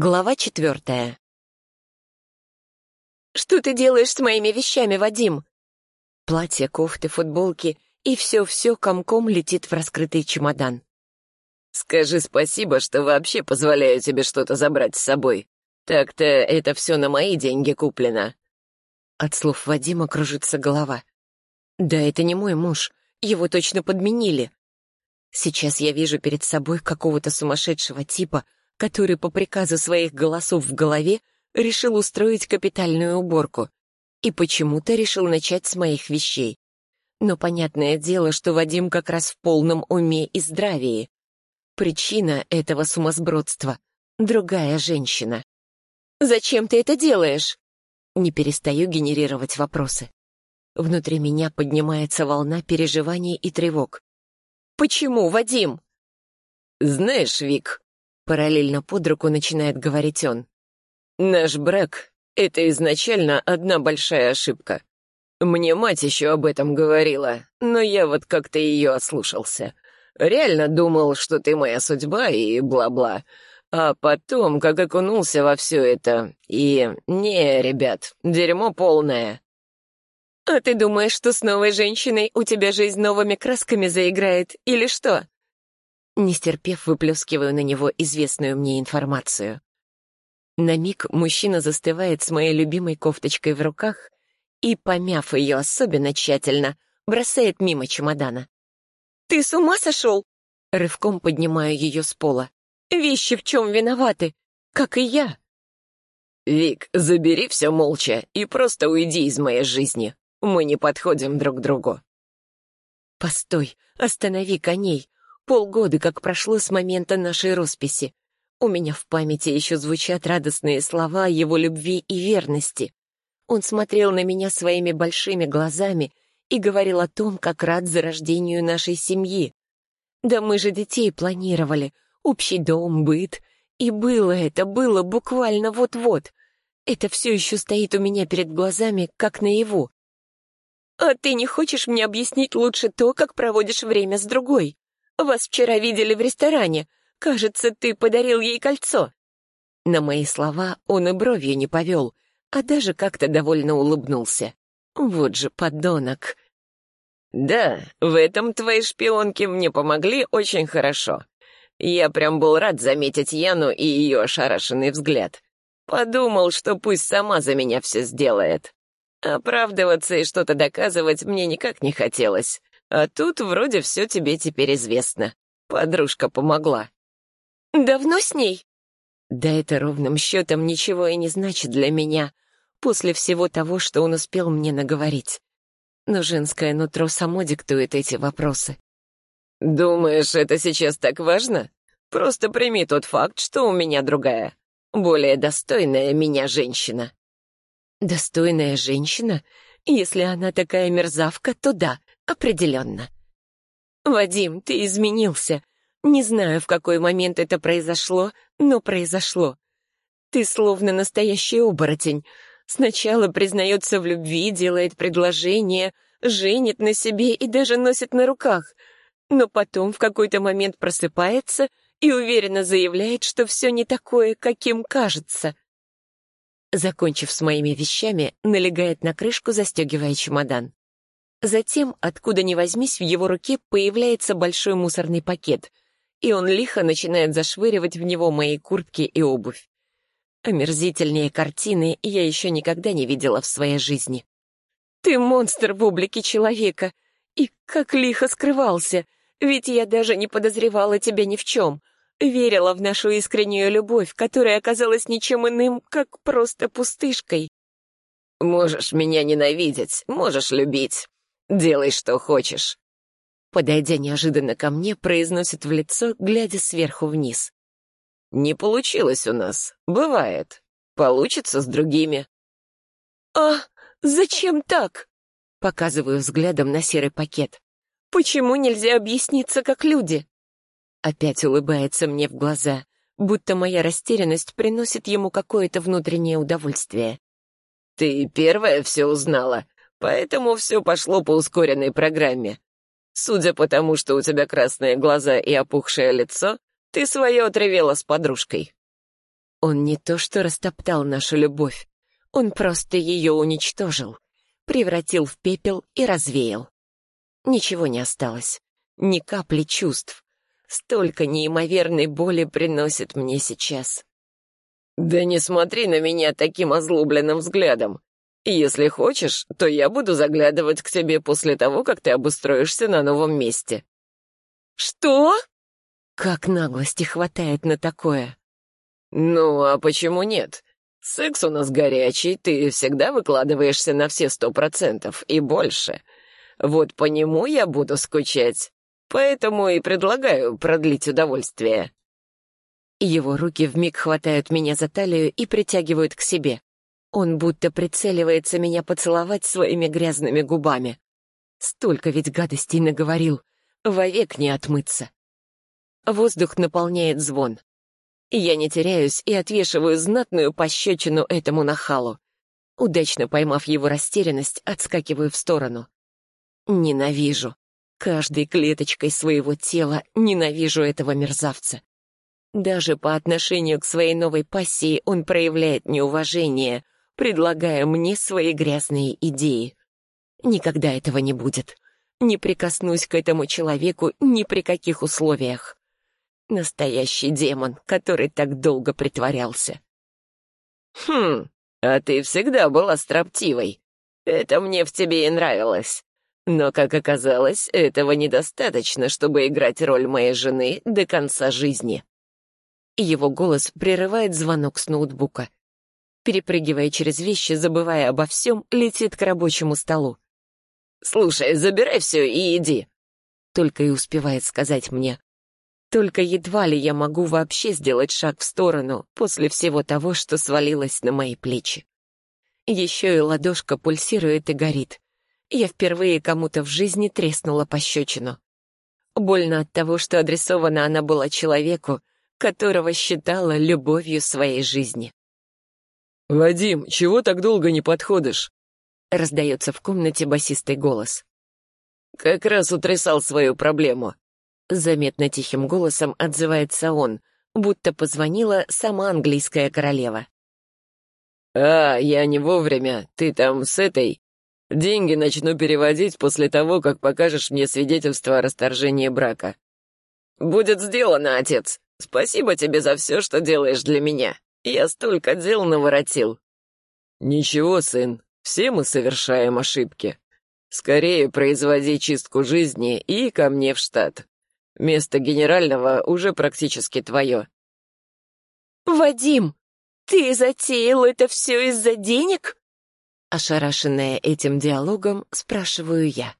Глава четвертая. «Что ты делаешь с моими вещами, Вадим?» Платье, кофты, футболки и все-все комком летит в раскрытый чемодан. «Скажи спасибо, что вообще позволяю тебе что-то забрать с собой. Так-то это все на мои деньги куплено». От слов Вадима кружится голова. «Да это не мой муж, его точно подменили. Сейчас я вижу перед собой какого-то сумасшедшего типа, который по приказу своих голосов в голове решил устроить капитальную уборку и почему-то решил начать с моих вещей. Но понятное дело, что Вадим как раз в полном уме и здравии. Причина этого сумасбродства — другая женщина. «Зачем ты это делаешь?» Не перестаю генерировать вопросы. Внутри меня поднимается волна переживаний и тревог. «Почему, Вадим?» «Знаешь, Вик, Параллельно под руку начинает говорить он. «Наш брак — это изначально одна большая ошибка. Мне мать еще об этом говорила, но я вот как-то ее ослушался. Реально думал, что ты моя судьба и бла-бла. А потом, как окунулся во все это, и... Не, ребят, дерьмо полное». «А ты думаешь, что с новой женщиной у тебя жизнь новыми красками заиграет, или что?» Не стерпев, выплескиваю на него известную мне информацию. На миг мужчина застывает с моей любимой кофточкой в руках и, помяв ее особенно тщательно, бросает мимо чемодана. «Ты с ума сошел?» Рывком поднимаю ее с пола. «Вещи в чем виноваты, как и я». «Вик, забери все молча и просто уйди из моей жизни. Мы не подходим друг к другу». «Постой, останови коней. Полгода как прошло с момента нашей росписи. У меня в памяти еще звучат радостные слова его любви и верности. Он смотрел на меня своими большими глазами и говорил о том, как рад зарождению нашей семьи. Да мы же детей планировали, общий дом, быт. И было это, было буквально вот-вот. Это все еще стоит у меня перед глазами, как наяву. «А ты не хочешь мне объяснить лучше то, как проводишь время с другой?» Вас вчера видели в ресторане. Кажется, ты подарил ей кольцо». На мои слова он и бровью не повел, а даже как-то довольно улыбнулся. Вот же подонок. «Да, в этом твои шпионки мне помогли очень хорошо. Я прям был рад заметить Яну и ее ошарашенный взгляд. Подумал, что пусть сама за меня все сделает. Оправдываться и что-то доказывать мне никак не хотелось. А тут вроде все тебе теперь известно. Подружка помогла. Давно с ней? Да это ровным счетом ничего и не значит для меня, после всего того, что он успел мне наговорить. Но женское нутро само диктует эти вопросы. «Думаешь, это сейчас так важно? Просто прими тот факт, что у меня другая, более достойная меня женщина». «Достойная женщина? Если она такая мерзавка, то да, Определенно. «Вадим, ты изменился. Не знаю, в какой момент это произошло, но произошло. Ты словно настоящий оборотень. Сначала признается в любви, делает предложение, женит на себе и даже носит на руках. Но потом в какой-то момент просыпается и уверенно заявляет, что все не такое, каким кажется. Закончив с моими вещами, налегает на крышку, застегивая чемодан. Затем, откуда ни возьмись, в его руке появляется большой мусорный пакет, и он лихо начинает зашвыривать в него мои куртки и обувь. Омерзительнее картины я еще никогда не видела в своей жизни. «Ты монстр в облике человека! И как лихо скрывался! Ведь я даже не подозревала тебя ни в чем!» верила в нашу искреннюю любовь, которая оказалась ничем иным, как просто пустышкой. «Можешь меня ненавидеть, можешь любить, Делай, что хочешь». Подойдя неожиданно ко мне, произносит в лицо, глядя сверху вниз. «Не получилось у нас. Бывает. Получится с другими». «А зачем так?» Показываю взглядом на серый пакет. «Почему нельзя объясниться как люди?» Опять улыбается мне в глаза, будто моя растерянность приносит ему какое-то внутреннее удовольствие. «Ты первая все узнала. Поэтому все пошло по ускоренной программе. Судя по тому, что у тебя красные глаза и опухшее лицо, ты свое отревела с подружкой. Он не то что растоптал нашу любовь, он просто ее уничтожил, превратил в пепел и развеял. Ничего не осталось, ни капли чувств. Столько неимоверной боли приносит мне сейчас. «Да не смотри на меня таким озлобленным взглядом. Если хочешь, то я буду заглядывать к тебе после того, как ты обустроишься на новом месте». «Что?» Как наглости хватает на такое. «Ну, а почему нет? Секс у нас горячий, ты всегда выкладываешься на все сто процентов и больше. Вот по нему я буду скучать, поэтому и предлагаю продлить удовольствие». Его руки вмиг хватают меня за талию и притягивают к себе. Он будто прицеливается меня поцеловать своими грязными губами. Столько ведь гадостей наговорил, вовек не отмыться. Воздух наполняет звон. Я не теряюсь и отвешиваю знатную пощечину этому нахалу. Удачно поймав его растерянность, отскакиваю в сторону. Ненавижу. Каждой клеточкой своего тела ненавижу этого мерзавца. Даже по отношению к своей новой пассии он проявляет неуважение, предлагая мне свои грязные идеи. Никогда этого не будет. Не прикоснусь к этому человеку ни при каких условиях. Настоящий демон, который так долго притворялся. «Хм, а ты всегда была строптивой. Это мне в тебе и нравилось. Но, как оказалось, этого недостаточно, чтобы играть роль моей жены до конца жизни». Его голос прерывает звонок с ноутбука. Перепрыгивая через вещи, забывая обо всем, летит к рабочему столу. «Слушай, забирай все и иди», — только и успевает сказать мне. Только едва ли я могу вообще сделать шаг в сторону после всего того, что свалилось на мои плечи. Еще и ладошка пульсирует и горит. Я впервые кому-то в жизни треснула пощечину. Больно от того, что адресована она была человеку, которого считала любовью своей жизни. «Вадим, чего так долго не подходишь?» Раздается в комнате басистый голос. «Как раз утрясал свою проблему. Заметно тихим голосом отзывается он, будто позвонила сама английская королева. «А, я не вовремя. Ты там с этой? Деньги начну переводить после того, как покажешь мне свидетельство о расторжении брака». «Будет сделано, отец. Спасибо тебе за все, что делаешь для меня. Я столько дел наворотил». «Ничего, сын, все мы совершаем ошибки. Скорее производи чистку жизни и ко мне в штат. Место генерального уже практически твое». «Вадим, ты затеял это все из-за денег?» Ошарашенная этим диалогом, спрашиваю я.